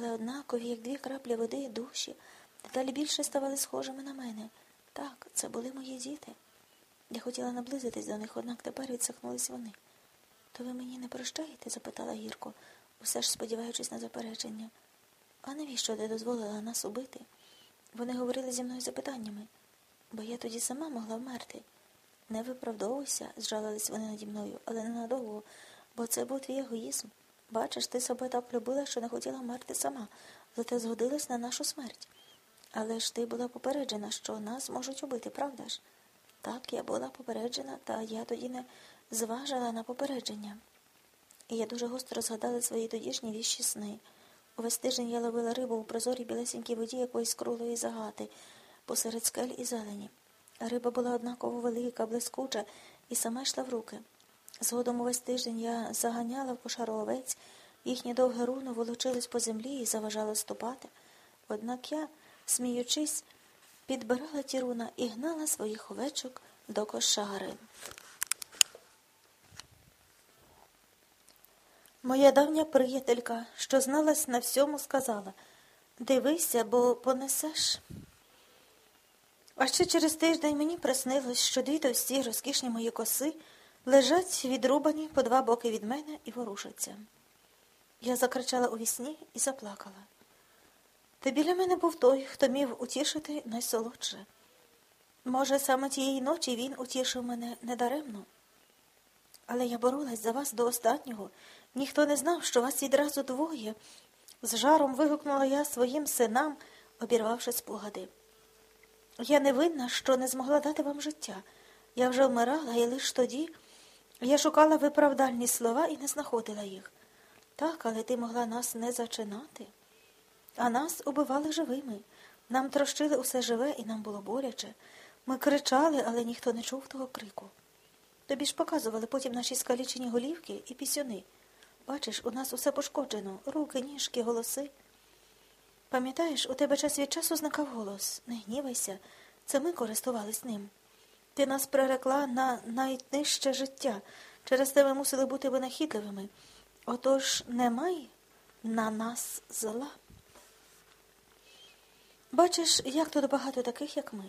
але однакові, як дві краплі води, душі, дедалі більше ставали схожими на мене. Так, це були мої діти. Я хотіла наблизитись до них, однак тепер відсахнулись вони. То ви мені не прощаєте? запитала гірко, усе ж сподіваючись на заперечення. А навіщо ти дозволила нас убити? Вони говорили зі мною запитаннями, бо я тоді сама могла вмерти. Не виправдовуйся, зжалились вони наді мною, але ненадовго, бо це був твій егоїзм. Бачиш, ти себе так любила, що не хотіла вмерти сама, зате згодилась на нашу смерть. Але ж ти була попереджена, що нас можуть убити, правда ж? Так, я була попереджена, та я тоді не зважила на попередження. І я дуже гостро згадала свої тодішні віщі сни. Увесь тиждень я ловила рибу у прозорій білесенькій воді якоїсь круглої загати, посеред скель і зелені. Риба була однаково велика, блискуча, і сама йшла в руки. Згодом увесь тиждень я заганяла в кошару овець, їхнє довге руно волочилось по землі і заважало ступати. Однак я, сміючись, підбирала ті руна і гнала своїх овечок до кошари. Моя давня приятелька, що зналась на всьому, сказала Дивися, бо понесеш. А ще через тиждень мені приснилось, що дві товсті розкішні мої коси лежать відрубані по два боки від мене і ворушаться. Я закричала у вісні і заплакала. Та біля мене був той, хто міг утішити найсолодше. Може, саме тієї ночі він утішив мене недаремно. Але я боролась за вас до останнього. Ніхто не знав, що вас відразу двоє. З жаром вигукнула я своїм синам, обірвавши спогади. Я не винна, що не змогла дати вам життя. Я вже вмирала, і лише тоді я шукала виправдальні слова і не знаходила їх. Так, але ти могла нас не зачинати. А нас убивали живими. Нам трощили усе живе, і нам було боляче. Ми кричали, але ніхто не чув того крику. Тобі ж показували потім наші скалічені голівки і пісюни. Бачиш, у нас усе пошкоджено руки, ніжки, голоси. Пам'ятаєш, у тебе час від часу зникав голос. Не гнівайся, це ми користувались ним. Ти нас прирекла на найнижче життя. Через те ми мусили бути винахідливими. Отож немай на нас зла. Бачиш, як тут багато таких, як ми.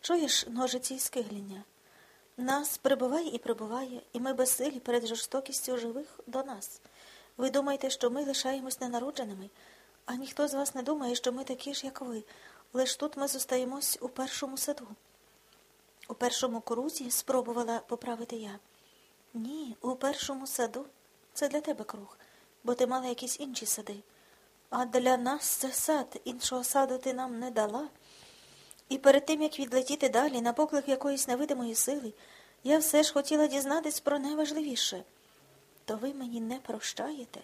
Чуєш ножиці і скигління? Нас прибуває і прибуває, і ми безсилі перед жорстокістю живих до нас. Ви думаєте, що ми лишаємось ненародженими, а ніхто з вас не думає, що ми такі ж, як ви. Лиш тут ми зостаємось у першому саду. У першому крузі спробувала поправити я. Ні, у першому саду. Це для тебе круг, бо ти мала якісь інші сади. А для нас це сад, іншого саду ти нам не дала. І перед тим, як відлетіти далі, на поклик якоїсь невидимої сили, я все ж хотіла дізнатись про найважливіше. То ви мені не прощаєте?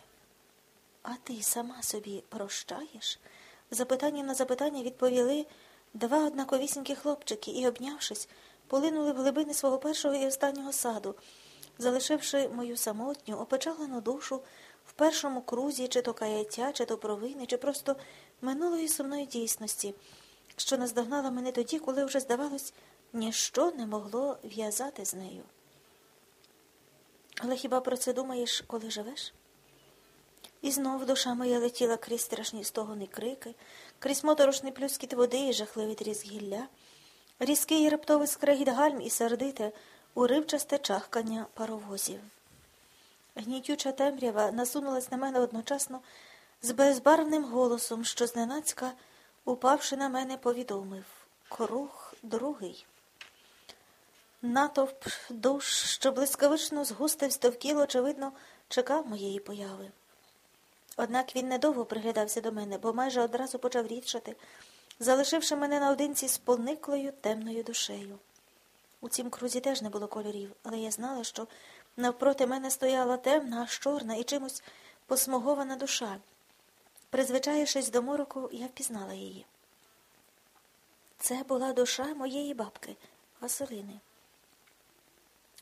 А ти сама собі прощаєш? Запитанням на запитання відповіли два однаковісінькі хлопчики і, обнявшись, полинули в глибини свого першого і останнього саду, залишивши мою самотню, опечалену душу в першому крузі, чи то каяття, чи то провини, чи просто минулої сумної дійсності що наздогнала мене тоді, коли вже, здавалось, ніщо не могло в'язати з нею. Але хіба про це думаєш, коли живеш? І знов душа моя летіла крізь страшні стогони крики, крізь моторошний плюскіт води і жахливий тріск гілля, різкий раптовий скрегіт гальм і сердите, уривчасте чахкання паровозів. Гнітюча темрява насунулась на мене одночасно з безбарвним голосом, що зненацька упавши на мене, повідомив круг другий. Натовп душ, що блискавично згустився довкіл, очевидно, чекав моєї появи. Однак він недовго приглядався до мене, бо майже одразу почав рідшати, залишивши мене наодинці з пониклою темною душею. У цім крузі теж не було кольорів, але я знала, що навпроти мене стояла темна, аж чорна і чимось посмугована душа. Призвичаєшись до мороку, я впізнала її. Це була душа моєї бабки, Василини.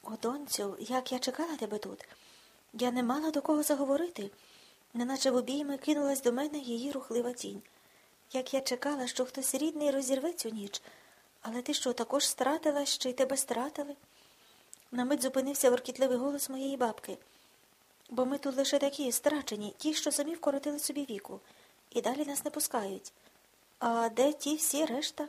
О, донцю, як я чекала тебе тут. Я не мала до кого заговорити, неначе в обійми кинулась до мене її рухлива тінь. Як я чекала, що хтось рідний розірве цю ніч, але ти що, також стратила, ще й тебе стратили? На мить зупинився воркітливий голос моєї бабки. Бо ми тут лише такі страчені, ті, що самі вкоротили собі віку. і далі нас не пускають. А де ті всі решта?